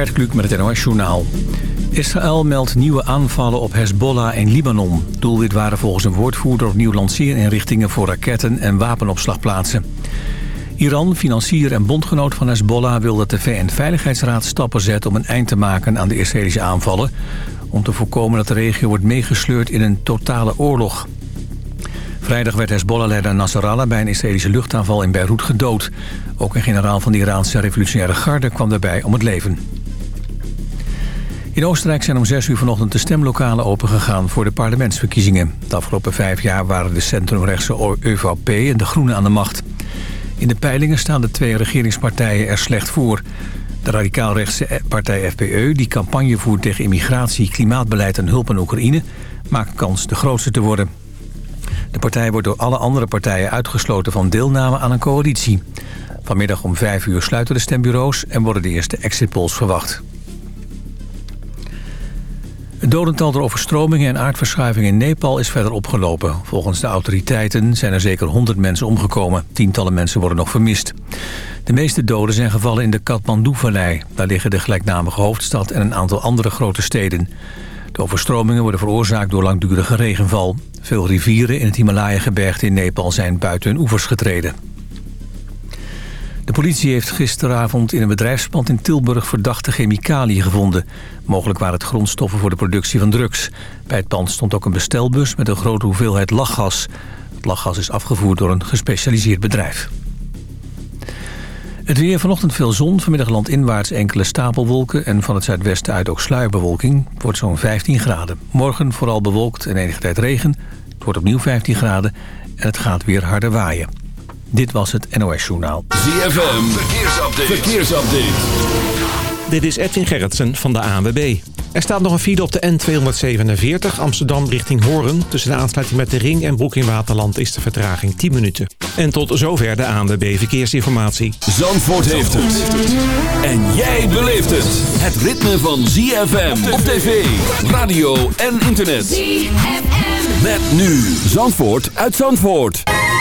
Met het NOS Journaal. Israël meldt nieuwe aanvallen op Hezbollah in Libanon. Doelwit waren volgens een woordvoerder opnieuw lanceerinrichtingen voor raketten en wapenopslagplaatsen. Iran, financier en bondgenoot van Hezbollah wil dat de VN-veiligheidsraad stappen zet om een eind te maken aan de Israëlische aanvallen. Om te voorkomen dat de regio wordt meegesleurd in een totale oorlog. Vrijdag werd Hezbollah-leider Nasrallah bij een Israëlische luchtaanval in Beirut gedood. Ook een generaal van de Iraanse revolutionaire garde kwam daarbij om het leven. In Oostenrijk zijn om 6 uur vanochtend de stemlokalen opengegaan voor de parlementsverkiezingen. De afgelopen vijf jaar waren de centrumrechtse ÖVP en de Groenen aan de macht. In de peilingen staan de twee regeringspartijen er slecht voor. De radicaalrechtse partij FPE, die campagne voert tegen immigratie, klimaatbeleid en hulp aan Oekraïne, maakt kans de grootste te worden. De partij wordt door alle andere partijen uitgesloten van deelname aan een coalitie. Vanmiddag om 5 uur sluiten de stembureaus en worden de eerste exit polls verwacht. Het dodental door overstromingen en aardverschuivingen in Nepal is verder opgelopen. Volgens de autoriteiten zijn er zeker 100 mensen omgekomen. Tientallen mensen worden nog vermist. De meeste doden zijn gevallen in de Kathmandu-vallei. Daar liggen de gelijknamige hoofdstad en een aantal andere grote steden. De overstromingen worden veroorzaakt door langdurige regenval. Veel rivieren in het Himalaya-gebergte in Nepal zijn buiten hun oevers getreden. De politie heeft gisteravond in een bedrijfspand in Tilburg verdachte chemicaliën gevonden. Mogelijk waren het grondstoffen voor de productie van drugs. Bij het pand stond ook een bestelbus met een grote hoeveelheid lachgas. Het lachgas is afgevoerd door een gespecialiseerd bedrijf. Het weer vanochtend veel zon, vanmiddag landinwaarts enkele stapelwolken... en van het zuidwesten uit ook sluierbewolking. Het wordt zo'n 15 graden. Morgen vooral bewolkt en enige tijd regen. Het wordt opnieuw 15 graden en het gaat weer harder waaien. Dit was het NOS Journaal. ZFM, verkeersupdate. verkeersupdate. Dit is Edwin Gerritsen van de ANWB. Er staat nog een file op de N247 Amsterdam richting Hoorn. Tussen de aansluiting met de Ring en Broek in Waterland is de vertraging 10 minuten. En tot zover de ANWB Verkeersinformatie. Zandvoort heeft het. En jij beleeft het. Het ritme van ZFM op tv, radio en internet. ZFM. Met nu Zandvoort uit Zandvoort.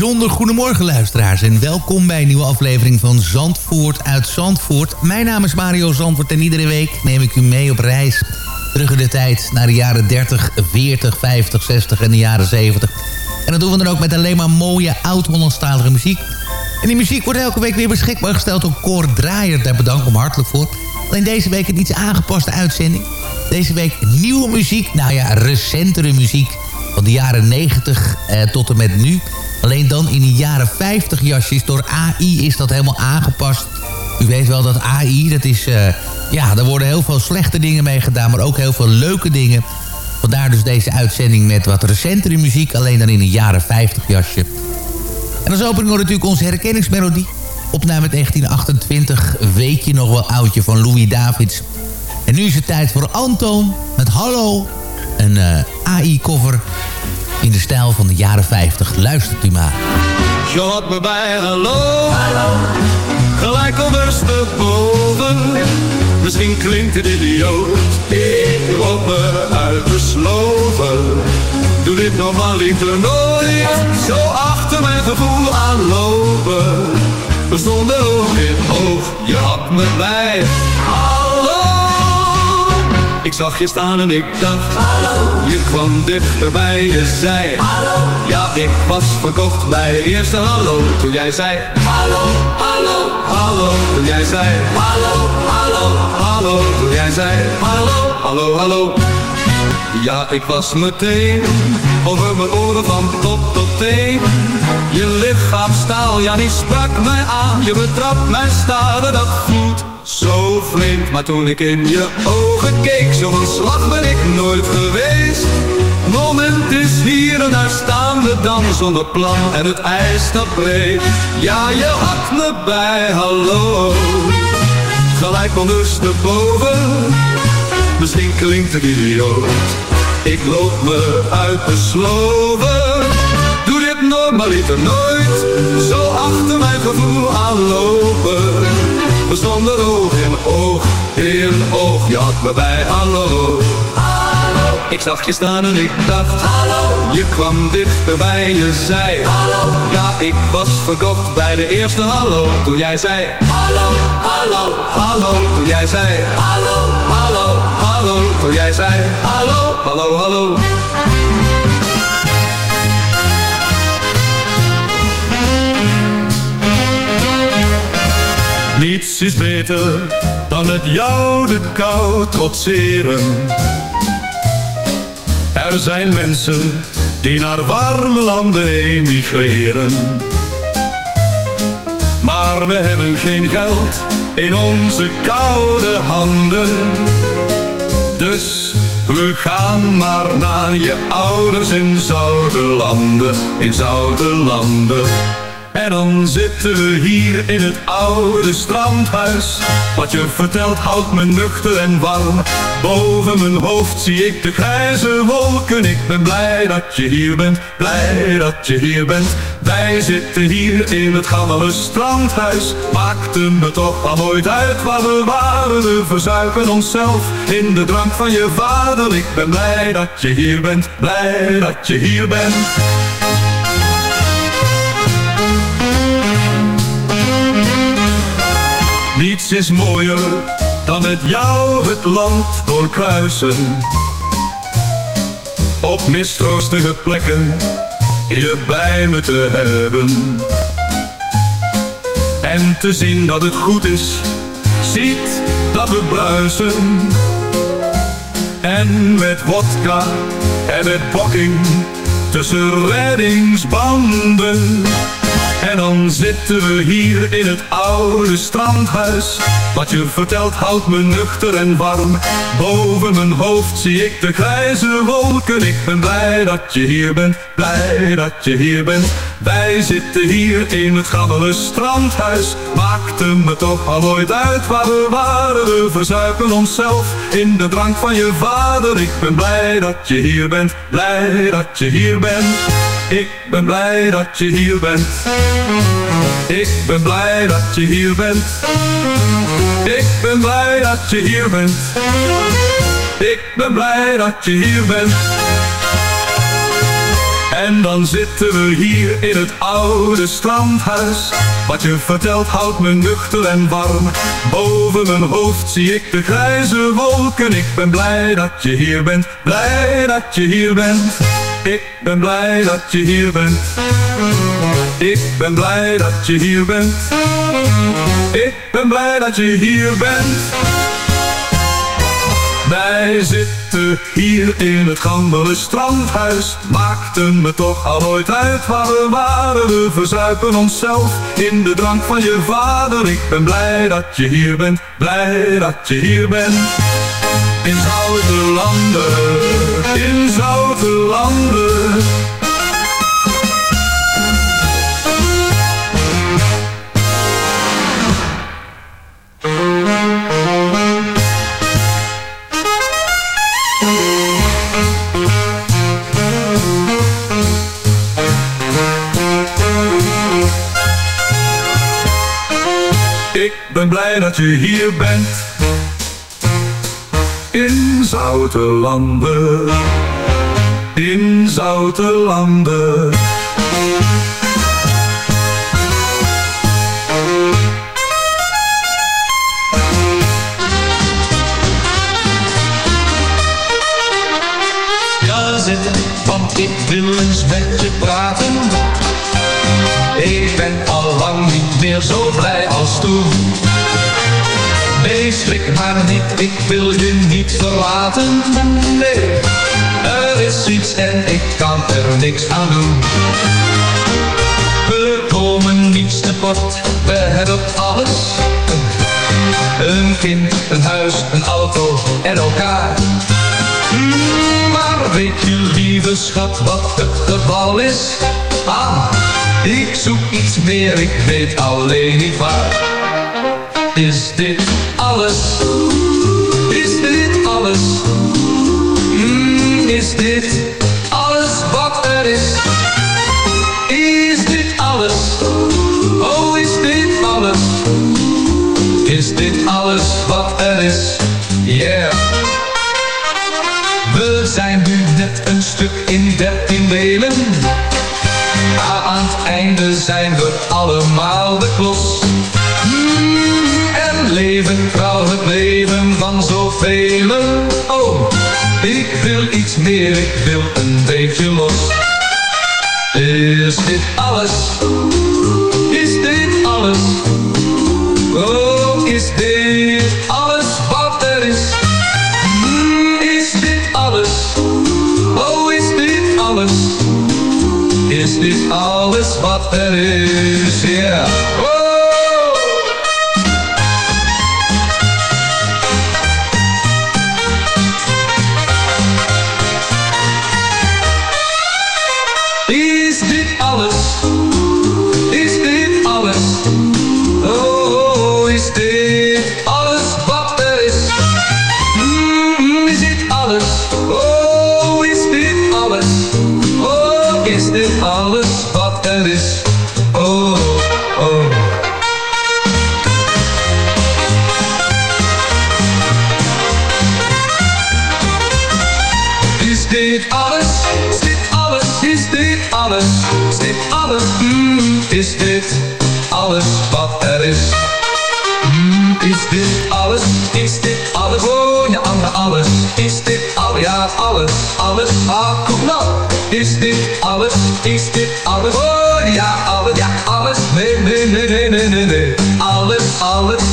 Bijzonder goedemorgen luisteraars en welkom bij een nieuwe aflevering van Zandvoort uit Zandvoort. Mijn naam is Mario Zandvoort en iedere week neem ik u mee op reis. Terug in de tijd naar de jaren 30, 40, 50, 60 en de jaren 70. En dat doen we dan ook met alleen maar mooie oud-Hollandstalige muziek. En die muziek wordt elke week weer beschikbaar gesteld door Cor Draaier. Daar bedank ik hem hartelijk voor. Alleen deze week een iets aangepaste uitzending. Deze week nieuwe muziek, nou ja, recentere muziek van de jaren 90 eh, tot en met nu. Alleen dan in de jaren 50 jasjes. Door AI is dat helemaal aangepast. U weet wel dat AI, dat is... eh, ja, daar worden heel veel slechte dingen mee gedaan... maar ook heel veel leuke dingen. Vandaar dus deze uitzending met wat recentere muziek... alleen dan in een jaren 50 jasje. En als opening hoort natuurlijk onze herkenningsmelodie. Opname 1928, Weet je nog wel oudje van Louis Davids. En nu is het tijd voor Anton met Hallo. Een eh, AI-cover in de stijl van de jaren 50. Luistert u maar. Je had me bij hallo, hallo. gelijk ondersteboven. Misschien klinkt het idioot, ik word me uitgesloven. Doe dit normaliter nooit, zo achter mijn gevoel aanlopen. We stonden oog in oog, je had me bij. Ik zag je staan en ik dacht, hallo. Je kwam dichterbij, je zei, hallo. Ja, ik was verkocht bij je eerste hallo. Toen jij zei, hallo, hallo, hallo. Toen jij zei, hallo, hallo, hallo. Toen jij zei, hallo, hallo, hallo. Ja, ik was meteen over mijn oren van top tot teen. Je lichaam staal, ja, die sprak mij aan. Je betrapt mijn staren, dat voelt zo vreemd. Maar toen ik in je ogen keek, zo van slag ben ik nooit geweest. Moment is hier en daar staan we dan zonder plan en het ijs dat breekt. Ja, je had me bij, hallo. Gelijk ondersteboven, misschien klinkt het idioot. Ik loop me uit de sloven. Doe dit normaliter nooit. Zo achter mijn gevoel aanlopen. We stonden oog in oog, in oog. Je had me bij hallo. Hallo, Ik zag je staan en ik dacht Hallo Je kwam dichterbij, je zei Hallo Ja, ik was verkocht bij de eerste hallo Toen jij zei Hallo, hallo, hallo Toen jij zei hallo Toen jij zei Hallo, hallo, hallo Niets is beter dan het jou de kou trotseren. Er zijn mensen die naar warme landen emigreren. Maar we hebben geen geld in onze koude handen. Dus we gaan maar naar je ouders in zoute landen, in zoute landen. Dan zitten we hier in het oude strandhuis. Wat je vertelt houdt me nuchter en warm. Boven mijn hoofd zie ik de grijze wolken. Ik ben blij dat je hier bent, blij dat je hier bent. Wij zitten hier in het gammele strandhuis. Maakte me toch al nooit uit waar we waren. We verzuipen onszelf in de drank van je vader. Ik ben blij dat je hier bent, blij dat je hier bent. Niets is mooier dan met jou het land doorkruisen. Op mistroostige plekken je bij me te hebben. En te zien dat het goed is, ziet dat we bruisen. En met wodka en met pokking tussen reddingsbanden en dan zitten we hier in het oude strandhuis. Wat je vertelt houdt me nuchter en warm. Boven mijn hoofd zie ik de grijze wolken. Ik ben blij dat je hier bent, blij dat je hier bent. Wij zitten hier in het gammele strandhuis. Maakte me toch al nooit uit waar we waren. We verzuipen onszelf in de drank van je vader. Ik ben blij dat je hier bent, blij dat je hier bent. Ik ben blij dat je hier bent. Ik ben blij dat je hier bent. Ik ben blij dat je hier bent. Ik ben blij dat je hier bent. En dan zitten we hier in het oude strandhuis. Wat je vertelt houdt me nuchter en warm. Boven mijn hoofd zie ik de grijze wolken. Ik ben blij dat je hier bent, blij dat je hier bent. Ik ben blij dat je hier bent. Ik ben blij dat je hier bent. Ik ben blij dat je hier bent. Wij zitten hier in het gammele strandhuis. Maakte me toch al nooit uit waar we waren. We verzuipen onszelf in de drank van je vader. Ik ben blij dat je hier bent, blij dat je hier bent. In zoute landen, in zoute. Ik ben blij dat je hier bent in zoute landen, zoute landen. En elkaar. Hmm, Maar weet je lieve schat wat het geval is? Ah, ik zoek iets meer, ik weet alleen niet waar. Is dit alles? Is dit alles? Hmm, is dit alles wat er? Is zijn nu net een stuk in dertien delen. Aan het einde zijn we allemaal de klos. En leven trouw het leven van zoveel. Oh, ik wil iets meer, ik wil een beetje los. Is dit alles? Is dit alles? Is dit alles wat er is? Yeah.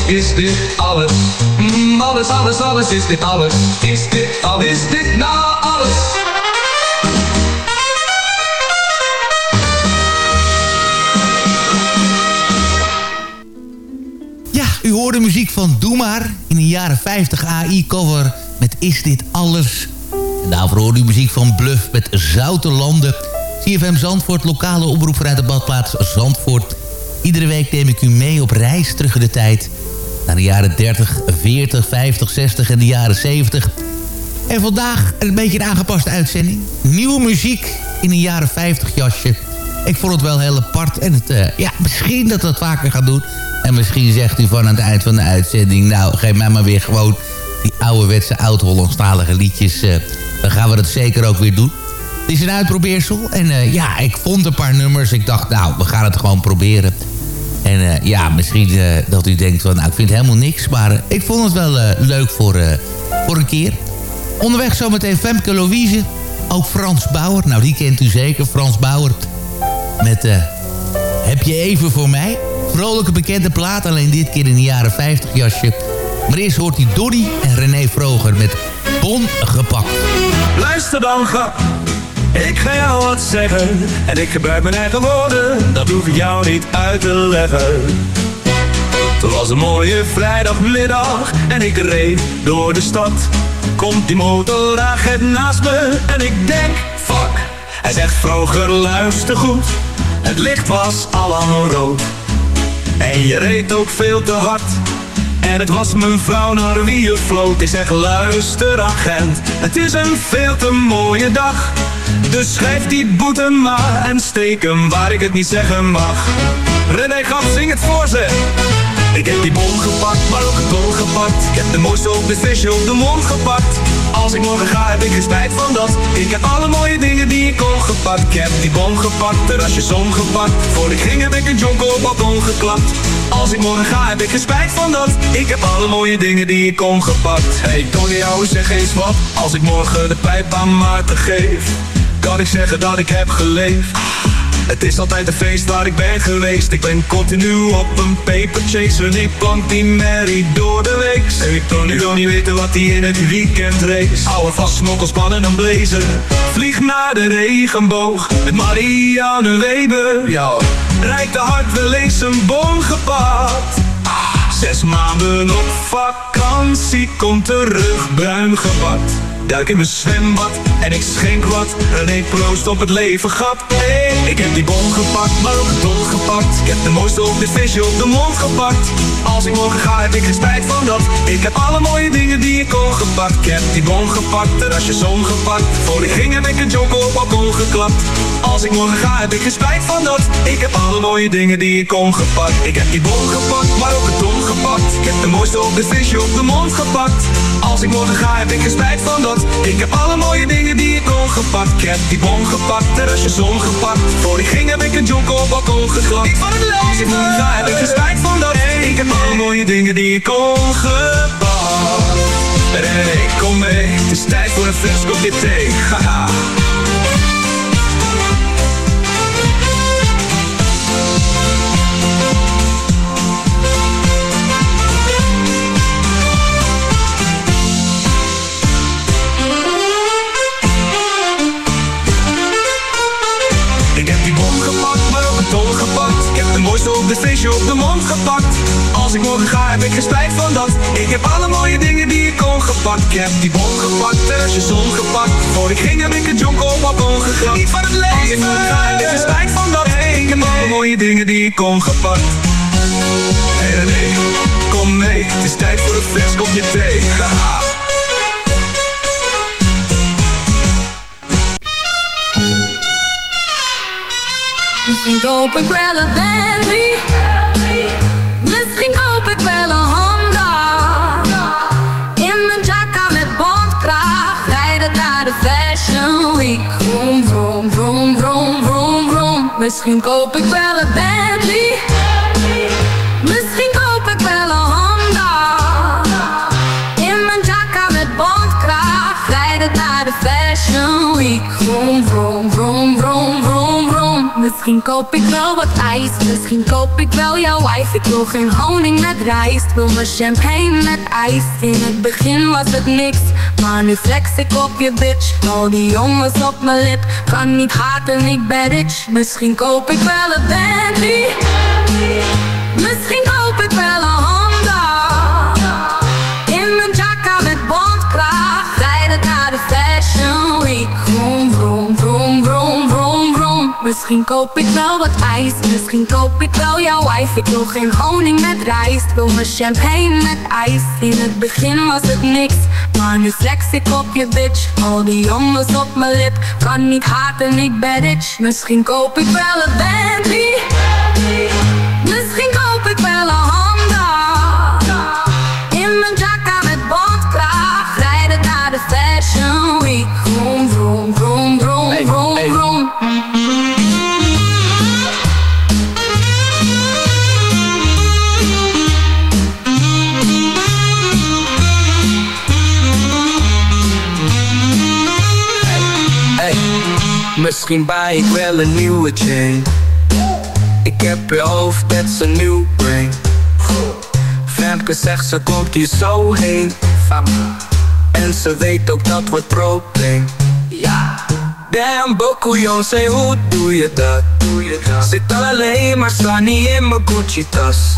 Is dit alles? Mm, alles, alles, alles. Is dit alles? Is dit alles? Is dit nou alles? Ja, u hoorde muziek van Doe Maar in een jaren 50 AI-cover met Is Dit Alles? En daarvoor hoorde u muziek van Bluff met Zoute Landen. CFM Zandvoort, lokale omroep vanuit de badplaats Zandvoort. Iedere week neem ik u mee op reis terug in de tijd... naar de jaren 30, 40, 50, 60 en de jaren 70... En vandaag een beetje een aangepaste uitzending. Nieuwe muziek in een jaren 50 jasje. Ik vond het wel heel apart. En het, uh, ja, misschien dat we het vaker gaan doen. En misschien zegt u van aan het eind van de uitzending... nou, geef mij maar weer gewoon die ouderwetse oud-Hollandstalige liedjes. Uh, dan gaan we dat zeker ook weer doen. Het is een uitprobeersel. En uh, ja, ik vond een paar nummers. Ik dacht, nou, we gaan het gewoon proberen. En ja, misschien dat u denkt van... nou, ik vind helemaal niks. Maar ik vond het wel leuk voor, voor een keer. Onderweg zometeen Femke Louise. Ook Frans Bauer. Nou, die kent u zeker. Frans Bauer. Met Heb je even voor mij? Vrolijke bekende plaat. Alleen dit keer in de jaren 50 jasje. Maar eerst hoort hij Donny en René Vroger met Bon gepakt. Luister dan, grap. Ik ga jou wat zeggen. En ik gebruik mijn eigen woorden. Dat hoef ik jou niet uit te leggen. Het was een mooie vrijdagmiddag. En ik reed door de stad komt die motoragent naast me en ik denk, fuck. Hij zegt vroeger luister goed, het licht was al lang rood. En je reed ook veel te hard. En het was mijn vrouw naar wie je floot. Ik zeg luister agent, het is een veel te mooie dag. Dus schrijf die boete maar en steek hem waar ik het niet zeggen mag. René gaf zing het voor ze. Ik heb die bon gepakt, maar ook het bol gepakt. Ik heb de mooiste op de visje op de mond gepakt. Als ik morgen ga, heb ik geen spijt van dat. Ik heb alle mooie dingen die ik kon gepakt. Ik heb die bon gepakt, terrasje zon gepakt. Voor ik ging heb ik een jonko op balkon geklapt. Als ik morgen ga, heb ik geen spijt van dat. Ik heb alle mooie dingen die ik kon gepakt. Hey Tony, jou zeg eens wat. Als ik morgen de pijp aan Maarten geef, kan ik zeggen dat ik heb geleefd. Het is altijd een feest waar ik ben geweest. Ik ben continu op een paper chase. En ik plank die Mary door de week. En ik kan nu wel niet weten wat hij in het weekend race Hou vast, smokkelspan en een blazer. Vlieg naar de regenboog Met Marianne Weber. Ja, Rijk de hart wel eens een bon gepakt Zes maanden op vakantie, komt terug bruin gebakt Duik in mijn zwembad en ik schenk wat. René proost op het leven hey, Ik heb die bon gepakt, maar ook het don gepakt. Ik heb de mooiste op dit visje op de mond gepakt. Als ik morgen ga heb ik geen spijt van dat. Ik heb alle mooie dingen die ik kon gepakt. Ik heb die bon gepakt, terrasje zon gepakt. Voor ik ging heb ik een jonko op balkon geklapt. Als ik morgen ga heb ik geen spijt van dat. Ik heb alle mooie dingen die ik kon gepakt. Ik heb die bon gepakt, maar ook het don gepakt. Ik heb de de mooiste op de visje op de mond gepakt Als ik morgen ga heb ik geen spijt van dat Ik heb alle mooie dingen die ik kon gepakt. Ik heb die bon gepakt, terrasje zon gepakt Voor ik ging heb ik een jonko op balkon geglad Ik van het leven Als ik morgen ga heb ik geen spijt van dat Ik heb alle mooie dingen die ik kon gepakt. Hey, kom mee, het is tijd voor een fles kopje thee. Haha mooiste op de feestje op de mond gepakt. Als ik morgen ga heb ik geen spijt van dat. Ik heb alle mooie dingen die ik kon gepakt. Ik heb die bon gepakt, terrasje zon gepakt. Voor ik ging heb ik een jonko op balkon gegrapt Niet van het leven. Als ik morgen ga heb ik geen spijt van dat. Ik heb alle mooie dingen die ik kon gepakt. Hey nee, kom mee Het is tijd voor een vers kopje thee. Haha. Misschien koop ik wel een Bentley. Misschien koop ik wel een Honda. In mijn jacka met bondkraag. Rijden naar de Fashion Week. Vroom, vroom, vroom, vroom, vroom, Misschien koop ik wel een Bentley Misschien koop ik wel wat ijs Misschien koop ik wel jouw wife Ik wil geen honing met rijst Wil mijn champagne met ijs. In het begin was het niks Maar nu flex ik op je bitch. Al die jongens op mijn lip Kan niet haten, ik ben rich. Misschien koop ik wel een Bentley Misschien koop ik wel wat ijs Misschien koop ik wel jouw wife Ik wil geen honing met rijst Wil mijn champagne met ijs. In het begin was het niks Maar nu flex ik op je bitch. Al die jongens op mijn lip Kan niet haten, ik ben rich. Misschien koop ik wel een Bentley misschien buy ik wel een nieuwe chain. Ik heb je hoofd, is een nieuw brain. Femke zegt ze komt hier zo heen. En ze weet ook dat wordt probleem. Ja. Damn, Bokuyon, say hoe doe je dat? Zit alleen maar sta niet in mijn Gucci tas.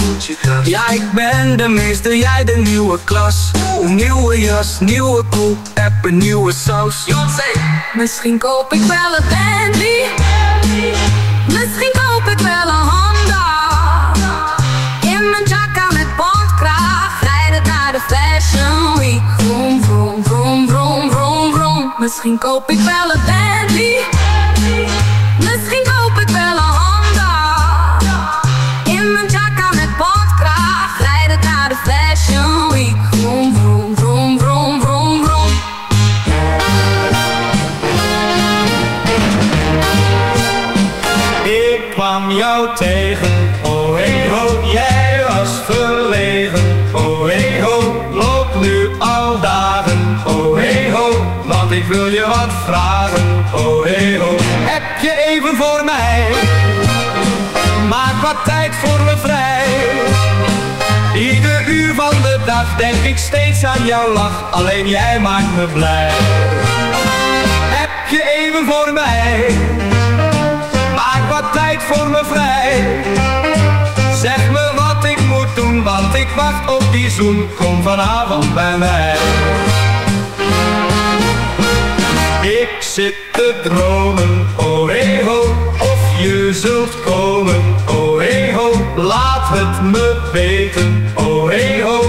Ja, ik ben de meester, jij de nieuwe klas. Nieuwe jas, nieuwe koe, heb een nieuwe saus Misschien koop ik wel een Bentley. Misschien koop ik wel een Honda. In mijn jacka met bondkraag. Rijden naar de Fashion Week. Vroom, vroom, vroom, vroom, vroom, vroom. Misschien koop ik wel een Bentley denk ik steeds aan jouw lach, alleen jij maakt me blij. Heb je even voor mij? Maak wat tijd voor me vrij. Zeg me wat ik moet doen Want ik wacht op die zoen. Kom vanavond bij mij. Ik zit te dromen. Oh hey ho Of je zult komen. Oh hey ho Laat het me weten. Oh hey ho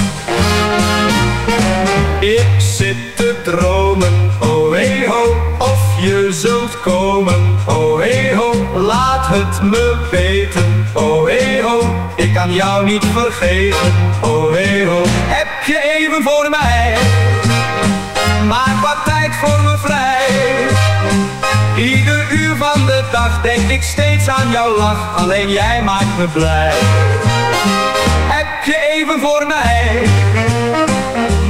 Ik zit te dromen, oh hey ho, of je zult komen, oh hey ho, laat het me weten, oh hey ho, ik kan jou niet vergeten, oh hey ho, heb je even voor mij, maak wat tijd voor me vrij. Ieder uur van de dag denk ik steeds aan jouw lach, alleen jij maakt me blij. Heb je even voor mij?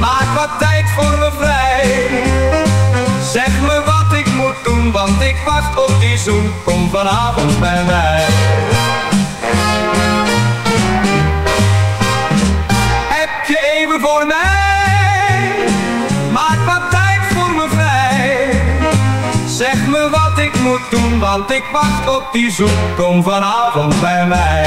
Maak wat tijd voor me vrij. Zeg me wat ik moet doen, want ik wacht op die zoen. Kom vanavond bij mij. Heb je even voor mij? Maak wat tijd voor me vrij. Zeg me wat ik moet doen, want ik wacht op die zoen. Kom vanavond bij mij.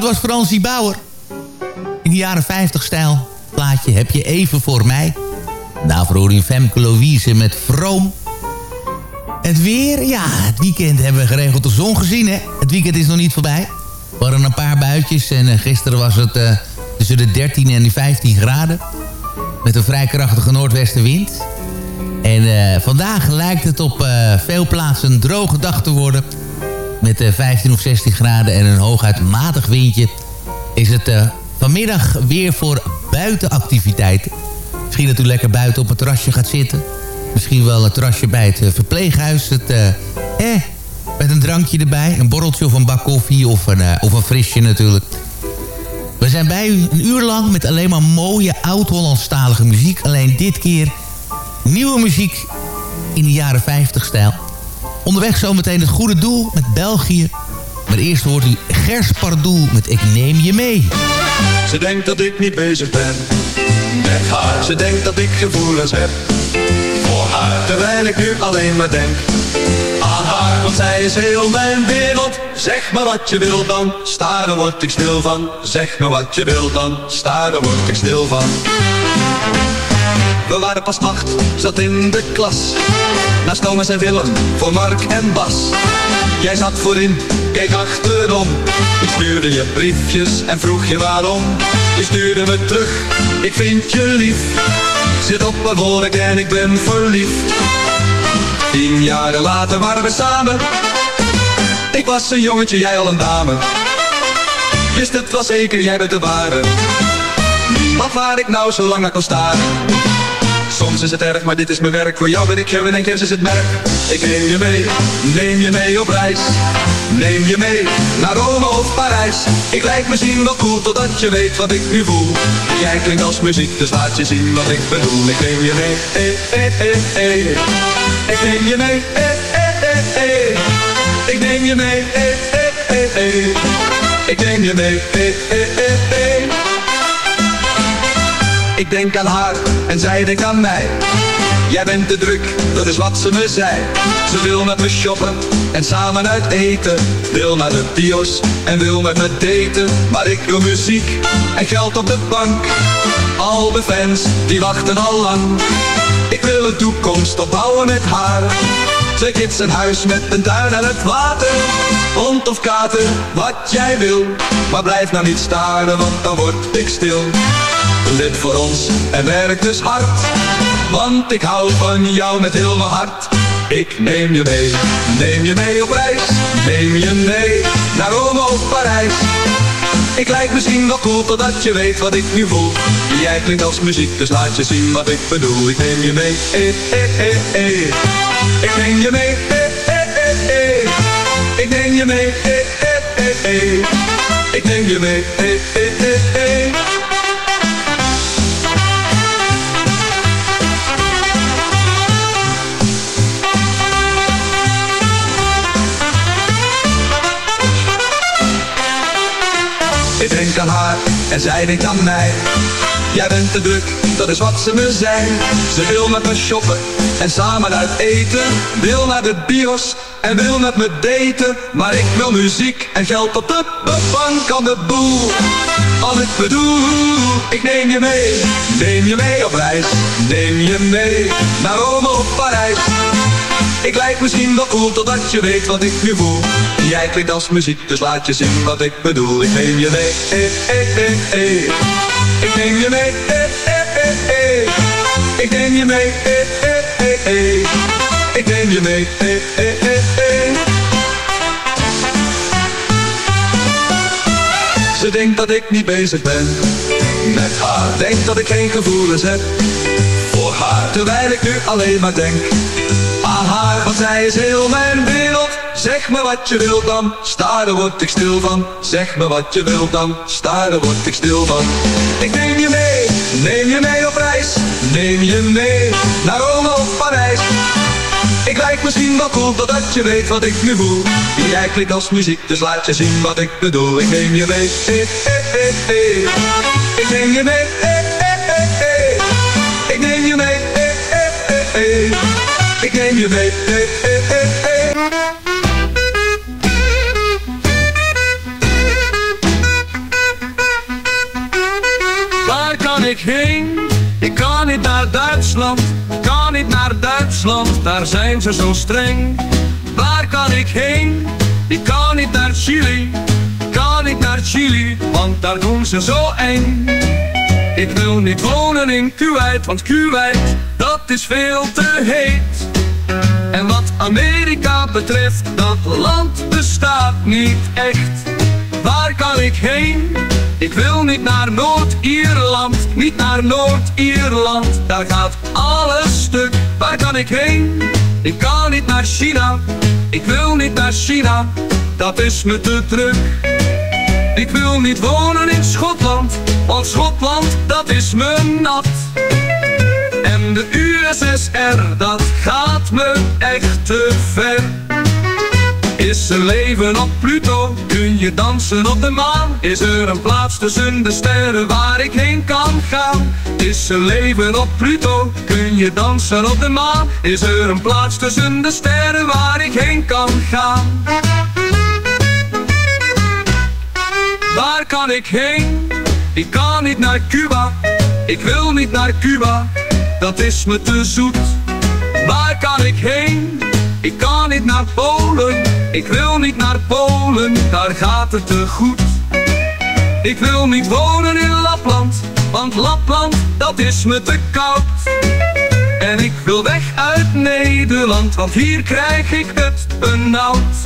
Dat was Fransie Bauer. In de jaren 50 stijl. Plaatje heb je even voor mij. Daarvoor hoor je Femke Louise met Vroom. Het weer, ja, het weekend hebben we geregeld de zon gezien, hè. Het weekend is nog niet voorbij. We hadden een paar buitjes en eh, gisteren was het eh, tussen de 13 en de 15 graden. Met een vrij krachtige noordwestenwind. En eh, vandaag lijkt het op veel plaatsen een droge dag te worden. Met eh, 15 of 16 graden en een hooguit matig windje... is het eh, vanmiddag weer voor buitenactiviteiten. Misschien dat u lekker buiten op het terrasje gaat zitten. Misschien wel het terrasje bij het eh, verpleeghuis. Het, eh, eh, met een drankje erbij. Een borreltje of een bak koffie of een, eh, of een frisje natuurlijk. We zijn bij u een uur lang met alleen maar mooie oud-Hollandstalige muziek. Alleen dit keer nieuwe muziek in de jaren 50 stijl. Onderweg zometeen het goede doel met België. Maar eerst hoort u Gers Pardoel met Ik Neem Je Mee. Ze denkt dat ik niet bezig ben met haar. Ze denkt dat ik gevoelens heb voor haar. Terwijl ik nu alleen maar denk aan haar. Want zij is heel mijn wereld. Zeg maar wat je wil dan, staren word ik stil van. Zeg me wat je wil dan, staren word ik stil van. We waren pas acht, zat in de klas. Naast Thomas en Willem, voor Mark en Bas. Jij zat voorin, keek achterom. Ik stuurde je briefjes en vroeg je waarom. Je stuurde me terug, ik vind je lief. Zit op mijn vork en ik ben verliefd. Tien jaren later waren we samen. Ik was een jongetje, jij al een dame. Wist het wel zeker, jij bent de ware. Wat waar ik nou zo lang naar kan staren. Soms is het erg, maar dit is mijn werk. Voor jou ben ik je en keer is het merk. Ik neem je mee, neem je mee op reis. Neem je mee naar Rome of Parijs. Ik lijk misschien wel cool totdat je weet wat ik nu voel. Jij klinkt als muziek, dus laat je zien wat ik bedoel. Ik neem je mee, eh, eh, eh, eh. Ik neem je mee, eh, eh, eh, eh. Ik neem je mee, eh, eh, eh, eh. Ik neem je mee, eh, eh, eh, eh. Ik denk aan haar en zij denkt aan mij. Jij bent te druk, dat is wat ze me zei. Ze wil met me shoppen en samen uit eten. Wil naar de bios en wil met me daten. Maar ik wil muziek en geld op de bank. Al fans, die wachten al lang. Ik wil een toekomst opbouwen met haar. Twee kids, een huis met een tuin en het water. Hond of kater, wat jij wil. Maar blijf nou niet staren, want dan word ik stil. Dit voor ons en werk dus hard. Want ik hou van jou met heel mijn hart Ik neem je mee, neem je mee op reis Neem je mee naar Rome of Parijs ik lijk misschien wel cool totdat je weet wat ik nu voel Jij klinkt als muziek, dus laat je zien wat ik bedoel Ik neem je mee, eh, eh, eh, eh. Ik neem je mee, eh, eh, eh, eh. Ik neem je mee, eh, eh, eh, eh. Ik neem je mee, eh, eh, eh, eh. En zij denkt aan mij Jij bent te druk, dat is wat ze me zei Ze wil met me shoppen en samen uit eten. Wil naar de bios en wil met me daten. Maar ik wil muziek en geld op de bank aan de boel. Als ik bedoel, ik neem je mee. Neem je mee op reis, neem je mee Naar Rome of Parijs ik lijk misschien wel cool totdat je weet wat ik nu voel Jij klinkt als muziek, dus laat je zien wat ik bedoel Ik neem je mee, eh, eh, eh, eh. Ik neem je mee, eh, eh, eh, eh. Ik neem je mee, eh. Ik neem je mee, eh. Ze denkt dat ik niet bezig ben met haar Denkt dat ik geen gevoelens heb Terwijl ik nu alleen maar denk aan haar Want zij is heel mijn wereld. Zeg me wat je wilt dan, staren word ik stil van. Zeg me wat je wilt dan, staren word ik stil van. Ik neem je mee, neem je mee op reis. Neem je mee naar Rome of Parijs. Ik lijk misschien wel cool, totdat je weet wat ik nu voel. Jij klinkt als muziek, dus laat je zien wat ik bedoel. Ik neem je mee, eh, eh, eh. Ik neem je mee, eh. Ik neem je mee, eh, eh. Waar kan ik heen? Ik kan niet naar Duitsland, kan niet naar Duitsland, daar zijn ze zo streng. Waar kan ik heen? Ik kan niet naar Chili, kan niet naar Chili, want daar doen ze zo eng. Ik wil niet wonen in Kuwait, want Kuwait, dat is veel te heet. En wat Amerika betreft, dat land bestaat niet echt. Waar kan ik heen? Ik wil niet naar Noord-Ierland, niet naar Noord-Ierland, daar gaat alles stuk. Waar kan ik heen? Ik kan niet naar China, ik wil niet naar China, dat is me te druk. Ik wil niet wonen in Schotland, want Schotland, dat is me nat. De USSR, dat gaat me echt te ver. Is er leven op Pluto? Kun je dansen op de maan? Is er een plaats tussen de sterren waar ik heen kan gaan? Is er leven op Pluto? Kun je dansen op de maan? Is er een plaats tussen de sterren waar ik heen kan gaan? Waar kan ik heen? Ik kan niet naar Cuba. Ik wil niet naar Cuba. Dat is me te zoet. Waar kan ik heen? Ik kan niet naar Polen. Ik wil niet naar Polen. Daar gaat het te goed. Ik wil niet wonen in Lapland. Want Lapland, dat is me te koud. En ik wil weg uit Nederland. Want hier krijg ik het benauwd.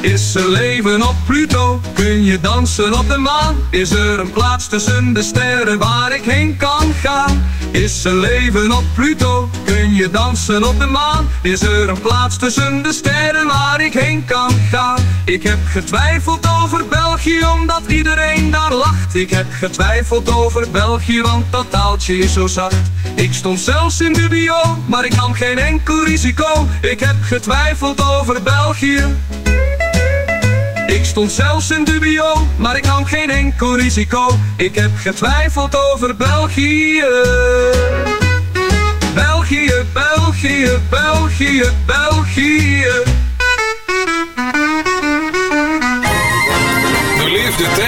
Is er leven op Pluto? Kun je dansen op de maan? Is er een plaats tussen de sterren waar ik heen kan gaan? Is er leven op Pluto? Kun je dansen op de maan? Is er een plaats tussen de sterren waar ik heen kan gaan? Ik heb getwijfeld over België omdat iedereen daar lacht. Ik heb getwijfeld over België want dat taaltje is zo zacht. Ik stond zelfs in dubio, maar ik nam geen enkel risico. Ik heb getwijfeld over België. Ik stond zelfs in dubio, maar ik nam geen enkel risico. Ik heb getwijfeld over België. België, België, België, België.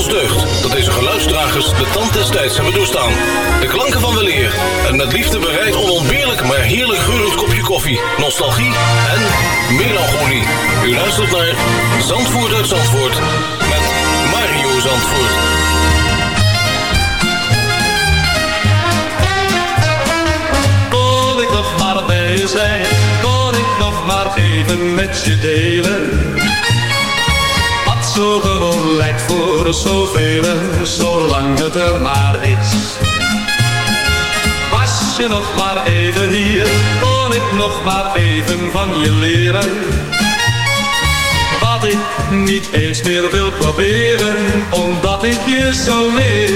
ons deugd dat deze geluidsdragers de tand des tijds hebben doorstaan. De klanken van weleer en met liefde bereid onontbeerlijk maar heerlijk geurend kopje koffie, nostalgie en melancholie. U luistert naar Zandvoort uit Zandvoort met Mario Zandvoort. Kon ik nog maar bij je zijn, kon ik nog maar even met je delen. Zo gewoon lijkt voor zoveel, zolang het er maar is. Was je nog maar even hier, kon ik nog maar even van je leren. Wat ik niet eens meer wil proberen, omdat ik je zo mis.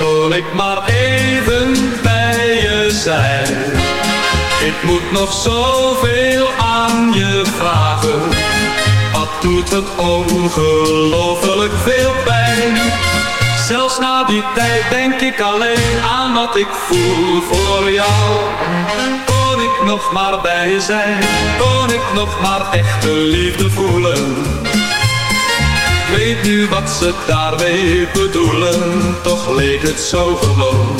Kon ik maar even bij je zijn. Ik moet nog zoveel aan je vragen. Doet het ongelooflijk veel pijn. Zelfs na die tijd denk ik alleen aan wat ik voel voor jou. Kon ik nog maar bij je zijn, kon ik nog maar echte liefde voelen. Weet nu wat ze daarmee bedoelen, toch leek het zo gewoon.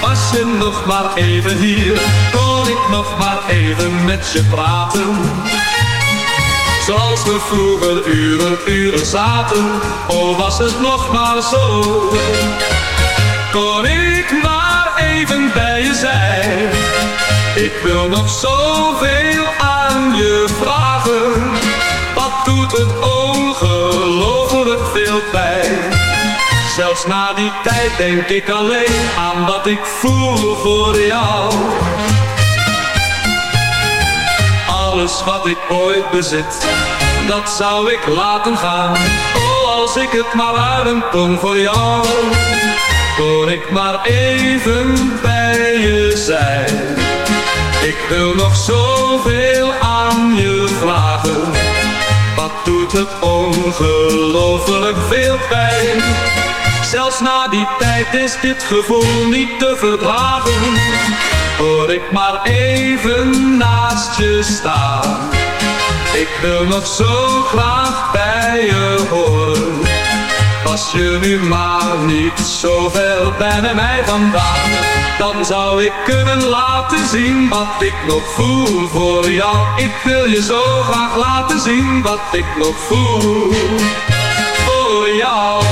Was je nog maar even hier, kon ik nog maar even met je praten. Zoals we vroeger uren, uren zaten, oh was het nog maar zo. Kon ik maar even bij je zijn, ik wil nog zoveel aan je vragen. Wat doet het ongelooflijk veel pijn. Zelfs na die tijd denk ik alleen aan wat ik voel voor jou. Alles wat ik ooit bezit, dat zou ik laten gaan. Oh, als ik het maar uit kon voor jou. Kon ik maar even bij je zijn. Ik wil nog zoveel aan je vragen. Wat doet het ongelooflijk veel pijn. Zelfs na die tijd is dit gevoel niet te verdragen. Ik maar even naast je staan. Ik wil nog zo graag bij je horen. Was je nu maar niet zo ver bij mij vandaan. Dan zou ik kunnen laten zien wat ik nog voel voor jou. Ik wil je zo graag laten zien wat ik nog voel voor jou.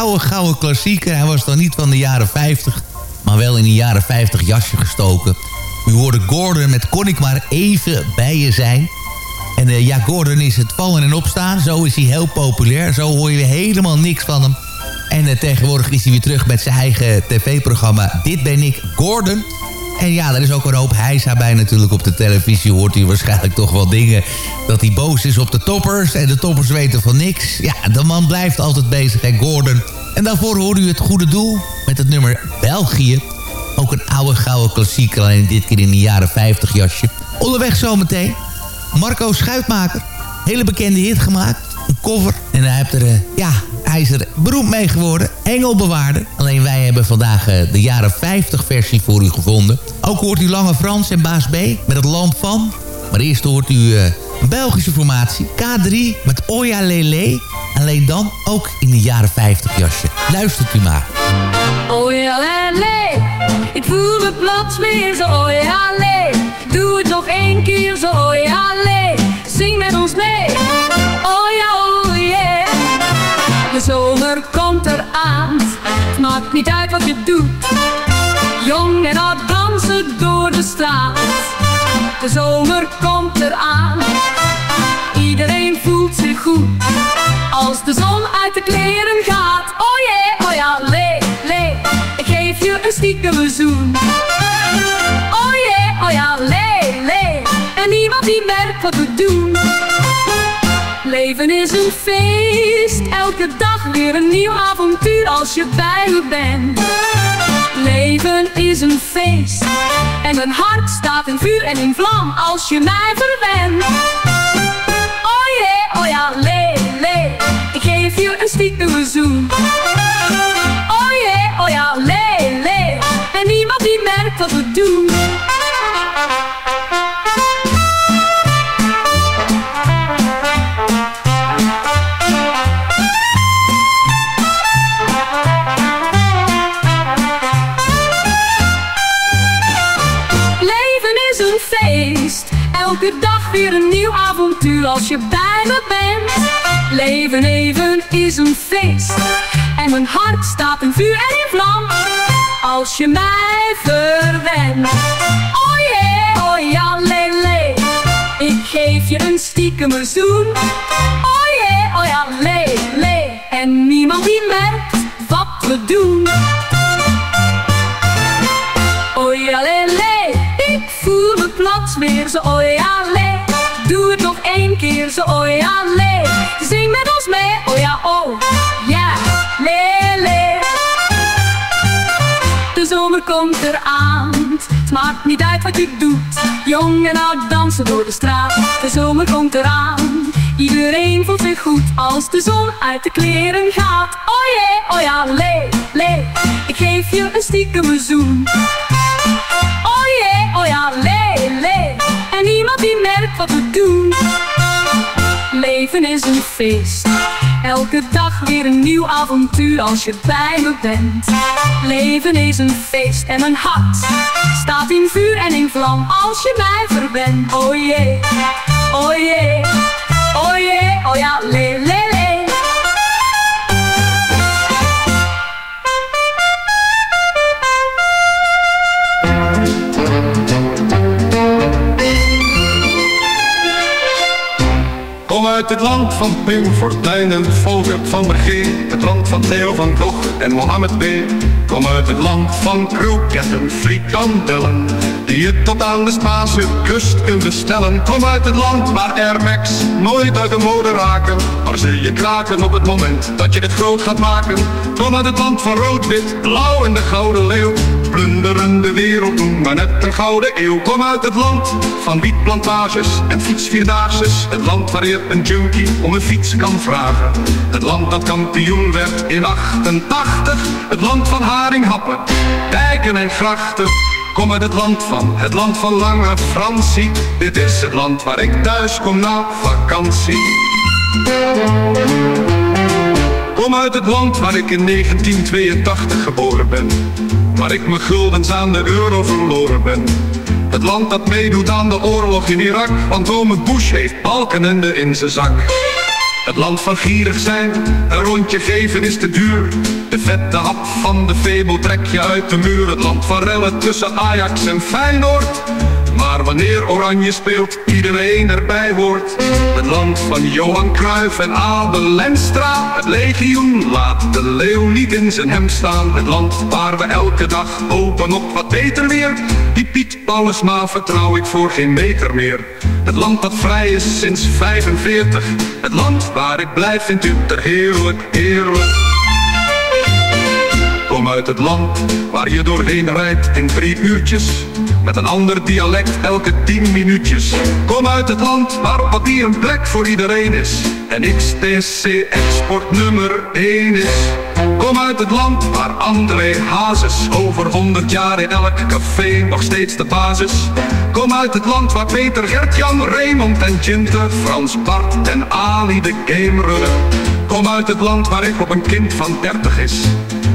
Oude gouden klassieker. Hij was dan niet van de jaren 50, maar wel in een jaren 50 jasje gestoken. U hoorde Gordon met Kon ik maar even bij je zijn. En eh, ja, Gordon is het vallen en opstaan. Zo is hij heel populair. Zo hoor je helemaal niks van hem. En eh, tegenwoordig is hij weer terug met zijn eigen tv-programma Dit ben ik, Gordon. En ja, er is ook een hoop heisa bij natuurlijk op de televisie. Hoort u waarschijnlijk toch wel dingen dat hij boos is op de toppers. En de toppers weten van niks. Ja, de man blijft altijd bezig, hè, Gordon. En daarvoor hoorde u het goede doel met het nummer België. Ook een oude gouden klassieker, alleen dit keer in een jaren 50 jasje. Onderweg zometeen. Marco Schuitmaker. Hele bekende hit gemaakt. Een cover. En hij, heeft er, eh, ja, hij is er beroemd mee geworden. Engelbewaarder. Alleen wij hebben vandaag eh, de jaren 50 versie voor u gevonden. Ook hoort u Lange Frans en Baas B met het lamp van. Maar eerst hoort u eh, een Belgische formatie. K3 met Oya Lele. Alleen dan ook in de jaren 50 jasje. Luistert u maar. Ja, lele, ik voel me plots weer zo, lele. Doe het nog één keer zo, ja, lee. Zing met ons mee. Yeah. De zomer komt eraan. Het maakt niet uit wat je doet. Jong en oud dansen door de straat. De zomer komt eraan. Iedereen voelt zich goed. Als de zon uit de kleren gaat. Oh yeah, oh ja, lee, lee. Ik geef je een stiekem zoen. Oh yeah, oh ja, lee, lee. En niemand die merkt wat we doen. Leven is een feest, elke dag weer een nieuw avontuur als je bij me bent. Leven is een feest en mijn hart staat in vuur en in vlam als je mij verwendt. Oh yeah, oh ja, lee, lee, ik geef je een stiekem zoen. Oh yeah, oh ja, lee, lee, en niemand die merkt wat we doen. Elke dag weer een nieuw avontuur als je bij me bent. Leven, leven is een feest, en mijn hart staat in vuur en in vlam als je mij verwendt. Oh yeah, oh ja, lee, ik geef je een stiekeme zoen. Oh yeah, oh ja, lee, en niemand die merkt wat we doen. Plots weer zo, ja, lee. Doe het nog één keer zo, ja, lee. Zing met ons mee, oh ja, oh, ja, lee, lee. De zomer komt eraan, het maakt niet uit wat je doet. Jong en oud dansen door de straat, de zomer komt eraan. Iedereen voelt zich goed als de zon uit de kleren gaat. Oh yeah, oh ja, lee, ik geef je een stiekeme zoen. Oh yeah, oh ja, lee, lee, en niemand die merkt wat we doen. Leven is een feest, elke dag weer een nieuw avontuur als je bij me bent. Leven is een feest en mijn hart staat in vuur en in vlam als je mij verwendt. Oh yeah, oh yeah, oh yeah, oh ja, lee, lee. Uit het land van Pim Fortuyn en Volkert van der G. Het land van Theo van Gogh en Mohammed B. Kom uit het land van kroketten, frikandellen. Die je tot aan de Spaanse kust kunt bestellen. Kom uit het land waar Air Max nooit uit de mode raken. Maar ze je kraken op het moment dat je het groot gaat maken. Kom uit het land van rood, wit, blauw en de gouden leeuw. Plunderen de wereld doen, maar net een gouden eeuw. Kom uit het land van wietplantages en fietsvierdaagses. Het land waar je een junkie om een fiets kan vragen. Het land dat kampioen werd in 88. Het land van haringhappen, dijken en grachten. Kom uit het land van, het land van lange Fransie. Dit is het land waar ik thuis kom na vakantie. Kom uit het land waar ik in 1982 geboren ben. Waar ik mijn guldens aan de euro verloren ben. Het land dat meedoet aan de oorlog in Irak. Want ome Bush heeft balkenende in zijn zak. Het land van gierig zijn, een rondje geven is te duur. De vette hap van de Febo trek je uit de muur. Het land van rellen tussen Ajax en Feyenoord. Maar wanneer Oranje speelt, iedereen erbij hoort. Het land van Johan Cruijff en Abel Lenstra. Het legioen laat de leeuw niet in zijn hem staan. Het land waar we elke dag hopen op wat beter weer. Die Piet Paulusma vertrouw ik voor geen meter meer. Het land dat vrij is sinds 45. Het land waar ik blijf vindt u er heerlijk, heerlijk. Kom uit het land waar je doorheen rijdt in drie uurtjes Met een ander dialect elke tien minuutjes. Kom uit het land waar op papier een plek voor iedereen is. En XTC export nummer 1 is. Kom uit het land waar André Hazes over 100 jaar in elk café nog steeds de basis Kom uit het land waar Peter, Gert-Jan, Raymond en Jinte Frans, Bart en Ali de game runnen. Kom uit het land waar ik op een kind van 30 is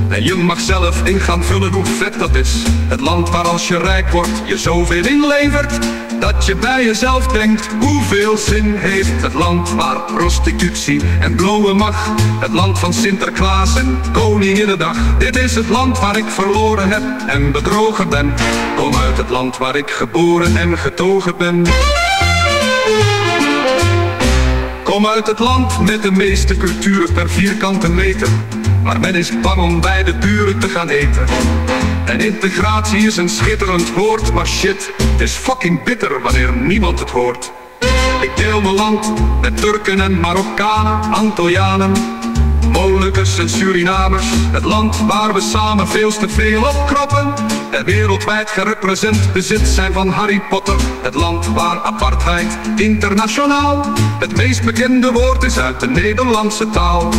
en je mag zelf in gaan vullen hoe vet dat is Het land waar als je rijk wordt je zoveel inlevert dat je bij jezelf denkt, hoeveel zin heeft het land waar prostitutie en blowen mag. Het land van Sinterklaas en Koninginnedag. Dit is het land waar ik verloren heb en bedrogen ben. Kom uit het land waar ik geboren en getogen ben. Kom uit het land met de meeste cultuur per vierkante meter. Maar men is bang om bij de buren te gaan eten. En integratie is een schitterend woord, maar shit, het is fucking bitter wanneer niemand het hoort. Ik deel mijn land met Turken en Marokkanen, Antillianen, Molukkers en Surinamers. Het land waar we samen veel te veel opkroppen. En wereldwijd gerepresent bezit zijn van Harry Potter. Het land waar apartheid internationaal het meest bekende woord is uit de Nederlandse taal.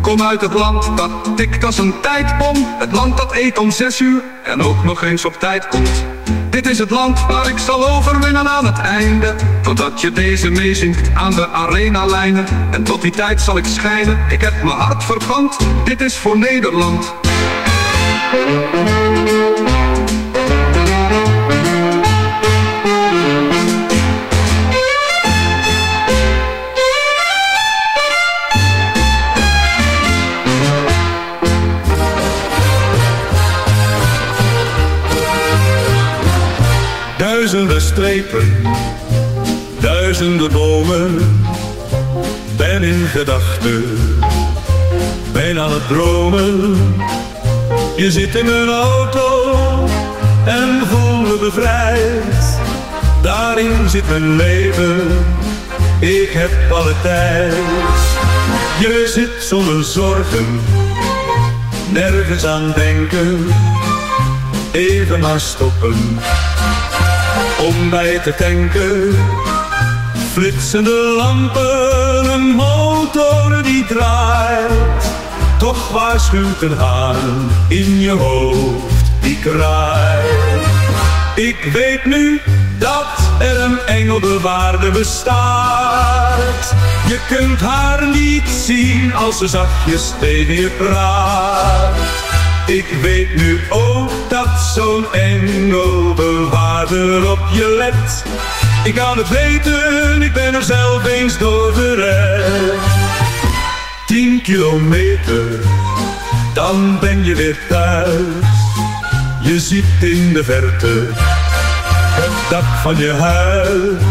Kom uit het land dat tikt als een tijdbom. Het land dat eet om zes uur en ook nog eens op tijd komt. Dit is het land waar ik zal overwinnen aan het einde. Totdat je deze meezingt aan de arenalijnen. En tot die tijd zal ik schijnen, ik heb mijn hart verbrand. Dit is voor Nederland. Strepen, duizenden bomen, ben in gedachten, ben aan het dromen. Je zit in een auto en voel me bevrijd, daarin zit mijn leven, ik heb alle tijd. Je zit zonder zorgen, nergens aan denken, even maar stoppen om bij te tanken. Flitsende lampen, een motor die draait. Toch waarschuwt een haan in je hoofd die kraait. Ik weet nu dat er een engelbewaarde bestaat. Je kunt haar niet zien als ze zachtjes tegen je praat. Ik weet nu ook dat zo'n engelbewaarder op je let. Ik kan het weten, ik ben er zelf eens door gered. Tien kilometer, dan ben je weer thuis. Je ziet in de verte het dak van je huis.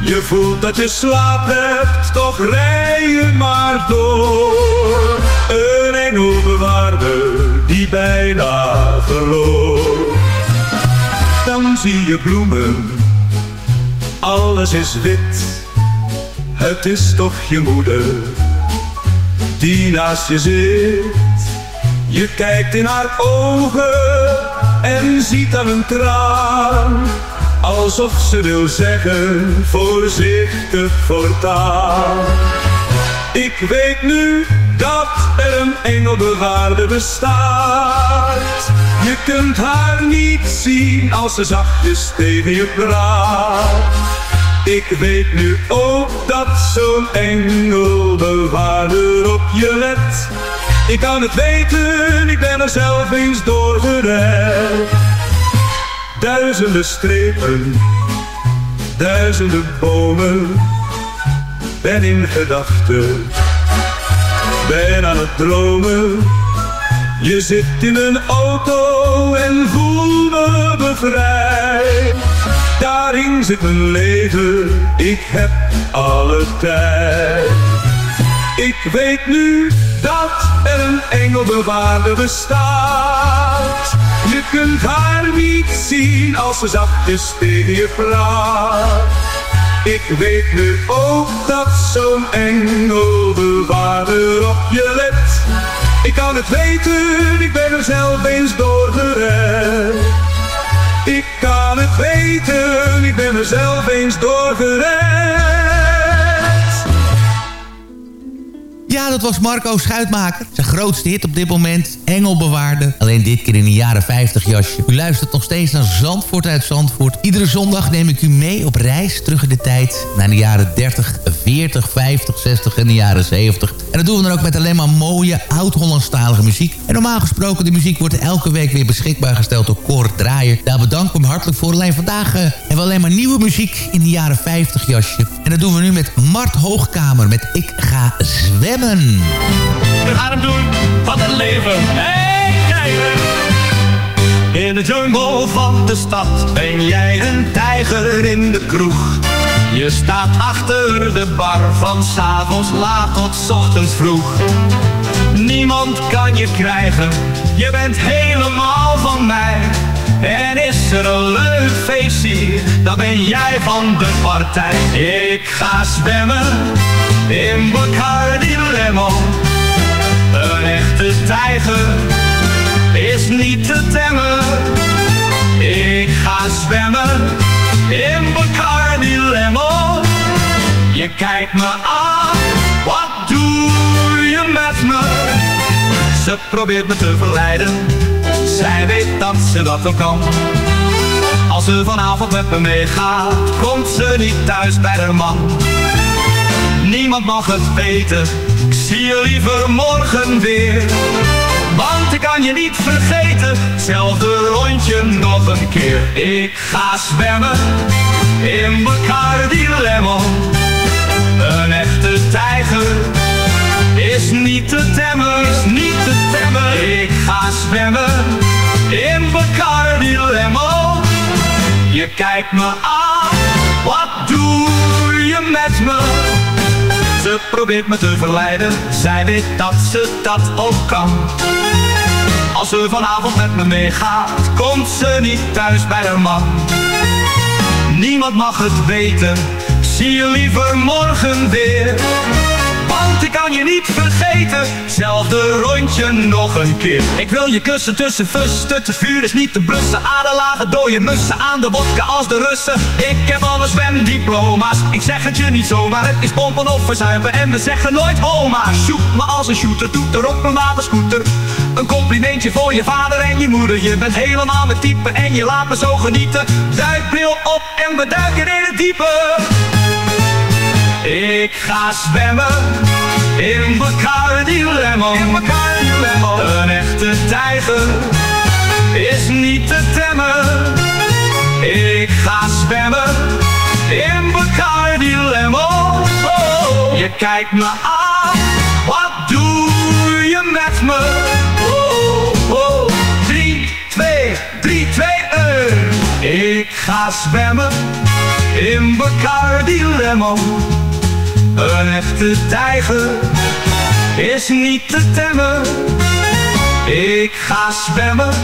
Je voelt dat je slaap hebt, toch rij je maar door. Een engelbewaarder die bijna verloor. Dan zie je bloemen, alles is wit. Het is toch je moeder die naast je zit. Je kijkt in haar ogen en ziet dan een traan. Alsof ze wil zeggen, voorzichtig voortaan. Ik weet nu dat er een engelbewaarde bestaat. Je kunt haar niet zien als ze zachtjes tegen je praat. Ik weet nu ook dat zo'n engelbewaarder op je let. Ik kan het weten, ik ben er zelf eens door gered. Duizenden strepen, duizenden bomen, ben in gedachten, ben aan het dromen. Je zit in een auto en voel me bevrijd. Daarin zit mijn leven, ik heb alle tijd. Ik weet nu dat er een engelbewaarder bestaat. Je kunt haar niet zien als ze zachtjes tegen je praat. Ik weet nu ook dat zo'n engelbewaarder op je let. Ik kan het weten, ik ben er zelf eens door gered. Ik kan het weten, ik ben er zelf eens door gered. Dat was Marco Schuitmaker. Zijn grootste hit op dit moment, Engelbewaarder. Alleen dit keer in een jaren 50 jasje. U luistert nog steeds naar Zandvoort uit Zandvoort. Iedere zondag neem ik u mee op reis terug in de tijd... naar de jaren 30, 40, 50, 60 en de jaren 70. En dat doen we dan ook met alleen maar mooie oud-Hollandstalige muziek. En normaal gesproken, de muziek wordt elke week weer beschikbaar gesteld door Cor Draaier. Daar bedank ik hem hartelijk voor. Alleen vandaag uh, hebben we alleen maar nieuwe muziek in de jaren 50 jasje. En dat doen we nu met Mart Hoogkamer met Ik ga zwemmen. We gaan hem doen van het leven. Hey, kijken. In de jungle van de stad ben jij een tijger in de kroeg. Je staat achter de bar van s'avonds laat tot ochtends vroeg. Niemand kan je krijgen, je bent helemaal van mij. En is er een leuk feestje, dan ben jij van de partij. Ik ga zwemmen in Bacardi Lemon, een echte tijger is niet te temmen. Ik ga zwemmen in Bacardi Lemon. Je kijkt me aan, wat doe je met me? Ze probeert me te verleiden, zij weet dat ze dat ook kan. Als ze vanavond met me meegaat, komt ze niet thuis bij haar man. Niemand mag het weten, ik zie je liever morgen weer. Kan je niet vergeten, hetzelfde rondje nog een keer. Ik ga zwemmen in Bacardi Lemon. Een echte tijger is niet te temmen, is niet te temmen. Ik ga zwemmen in Bacardi Lemon. Je kijkt me aan, wat doe je met me? Ze probeert me te verleiden, zij weet dat ze dat ook kan. Als ze vanavond met me meegaat, komt ze niet thuis bij haar man. Niemand mag het weten, zie je liever morgen weer. Want ik kan je niet vergeten, zelfde rondje nog een keer. Ik wil je kussen tussen fusten, te vuur is niet te blussen. Aderlagen, dode mussen, aan de vodka als de Russen. Ik heb alle zwemdiploma's, ik zeg het je niet zomaar. Het is pompen of verzuipen en we zeggen nooit homa. Shoot me als een shooter, doet er op een waterscooter. Een complimentje voor je vader en je moeder. Je bent helemaal mijn type en je laat me zo genieten. Duikbril op en we duiken in het diepe. Ik ga zwemmen in Bacardi Lemon. In Bacardi Lemon. Een echte tijger is niet te temmen. Ik ga zwemmen in Bacardi Lemon. Oh, je kijkt me aan, wat doe je met me? Oh, oh, 3, 2, 3, 2, 1. Ik ga zwemmen in Bacardi Lemon. Een echte tijger is niet te temmen. Ik ga zwemmen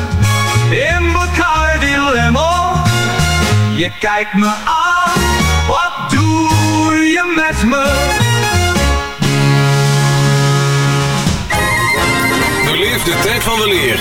in Bacardi Lemon. Je kijkt me aan, wat doe je met me? Beleef de tijd van de leer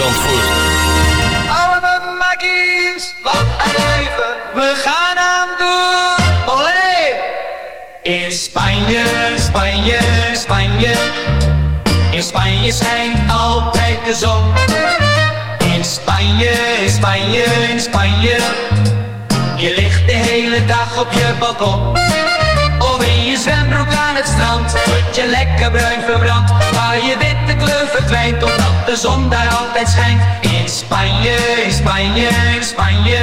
Zandvoort. Allemaal magies, wat een leven, we gaan aan doen, olé! In Spanje, Spanje, Spanje, in Spanje schijnt altijd de zon. In Spanje, Spanje, in Spanje, je ligt de hele dag op je balkon. Zwembroek aan het strand. Word je lekker bruin verbrand. Maar je witte kleur verdwijnt Omdat de zon daar altijd schijnt. In Spanje, in Spanje, in Spanje.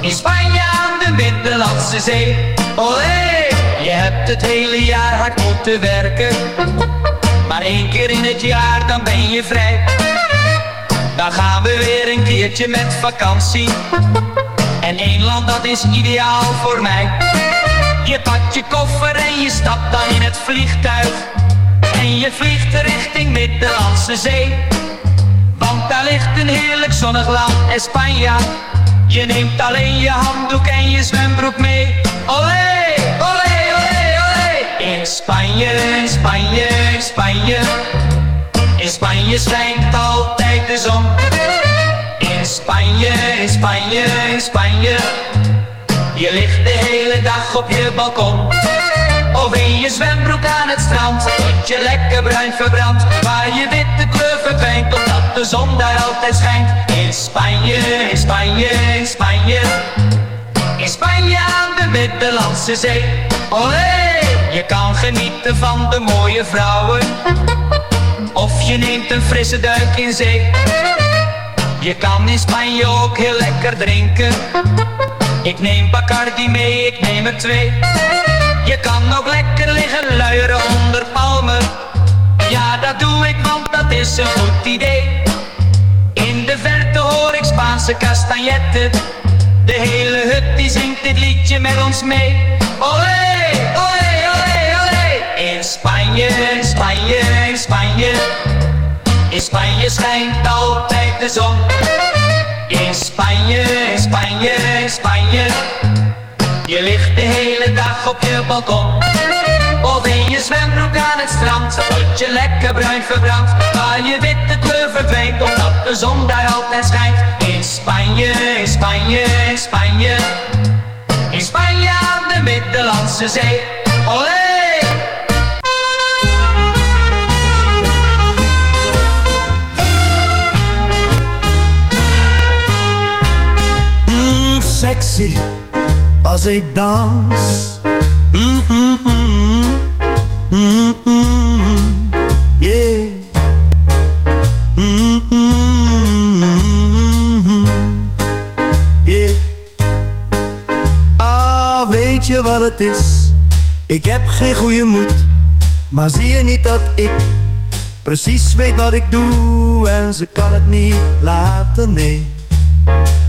In Spanje aan de Middellandse Zee. Olé, je hebt het hele jaar hard moeten werken. Maar één keer in het jaar dan ben je vrij. Dan gaan we weer een keertje met vakantie. En één land dat is ideaal voor mij. Je pakt je koffer en je stapt dan in het vliegtuig. En je vliegt richting Middellandse Zee. Want daar ligt een heerlijk zonnig land, Espanja. Je neemt alleen je handdoek en je zwembroek mee. Olé, olé, olé, olé. In Spanje, Spanje, Spanje. In Spanje schijnt altijd de zon. In Spanje, Spanje, Spanje. Je ligt de hele dag op je balkon. Of in je zwembroek aan het strand. Je lekker bruin verbrandt. Waar je witte kleur verdwijnt. Omdat de zon daar altijd schijnt. In Spanje, in Spanje, in Spanje. In Spanje aan de Middellandse Zee. Olé! Je kan genieten van de mooie vrouwen. Of je neemt een frisse duik in zee. Je kan in Spanje ook heel lekker drinken Ik neem Bacardi mee, ik neem er twee je kan ook lekker liggen luieren onder palmen. Ja, dat doe ik, want dat is een goed idee. In de verte hoor ik Spaanse castagnetten. De hele hut die zingt dit liedje met ons mee. Olé, olé, olé, olé. In Spanje, in Spanje, in Spanje. In Spanje schijnt altijd de zon. In Spanje, in Spanje, in Spanje. Je ligt de hele dag op je balkon. Of in je zwembroek aan het strand. Tot je lekker bruin verbrandt Waar je witte kleur verdwijnt. Omdat de zon daar altijd schijnt. In Spanje, in Spanje, in Spanje. In Spanje aan de Middellandse Zee! Als ik dans. Mm -mm. Ah, weet je wat het is? Ik heb geen goede moed, maar zie je niet dat ik precies weet wat ik doe en ze kan het niet laten, nee.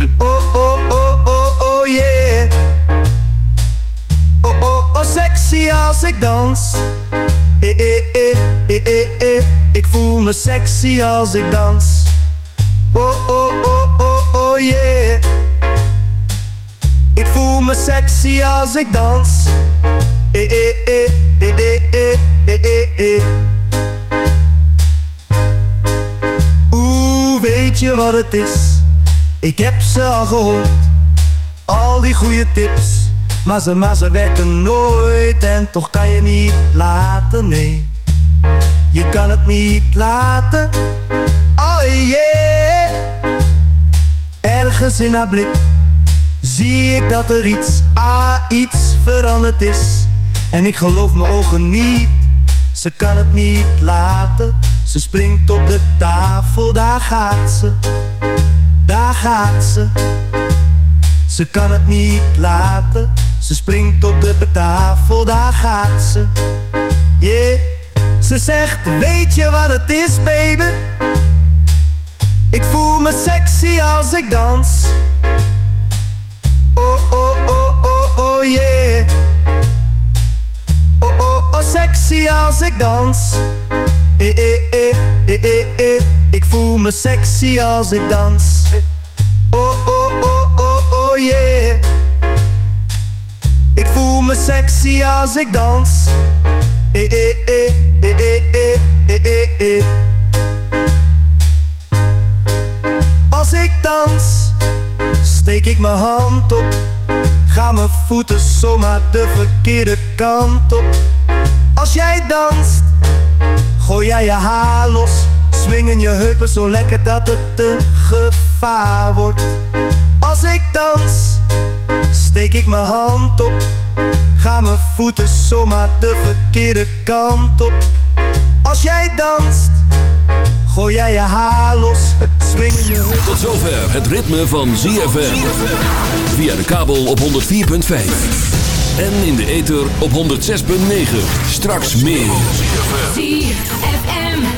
Oh, oh, oh, oh, oh, yeah. Oh, oh, oh, sexy als ik dans. Eh, eh, eh, eh, eh, eh. Ik voel me sexy als ik dans. Oh, oh, oh, oh, oh, yeah. Ik voel me sexy als ik dans. Eh, eh, eh, eh, eh, eh, eh, eh. Oeh, weet je wat het is? Ik heb ze al gehoord. Al die goede tips. Maar ze, maar ze werken nooit en toch kan je niet laten, nee. Je kan het niet laten, oh yeah. Ergens in haar blik zie ik dat er iets, ah iets veranderd is. En ik geloof mijn ogen niet, ze kan het niet laten. Ze springt op de tafel, daar gaat ze, daar gaat ze Ze kan het niet laten ze springt op de tafel, daar gaat ze. Yeah. Ze zegt, weet je wat het is, baby? Ik voel me sexy als ik dans. Oh, oh, oh, oh, oh, yeah. Oh, oh, oh, sexy als ik dans. Eh, eh, eh, eh, eh, eh. Ik voel me sexy als ik dans. Oh, oh, oh, oh, oh, yeah. Ik voel me sexy als ik dans. Eh, eh, eh, eh, eh, eh, eh, eh. Als ik dans, steek ik mijn hand op. Ga mijn voeten zomaar de verkeerde kant op. Als jij danst, gooi jij je haar los swingen je heupen zo lekker dat het te gevaar wordt Als ik dans, steek ik mijn hand op Gaan mijn voeten zomaar de verkeerde kant op Als jij danst, gooi jij je haar los Swingen je heupen Tot zover het ritme van ZFM. Via de kabel op 104.5. En in de ether op 106.9. Straks meer. ZFM.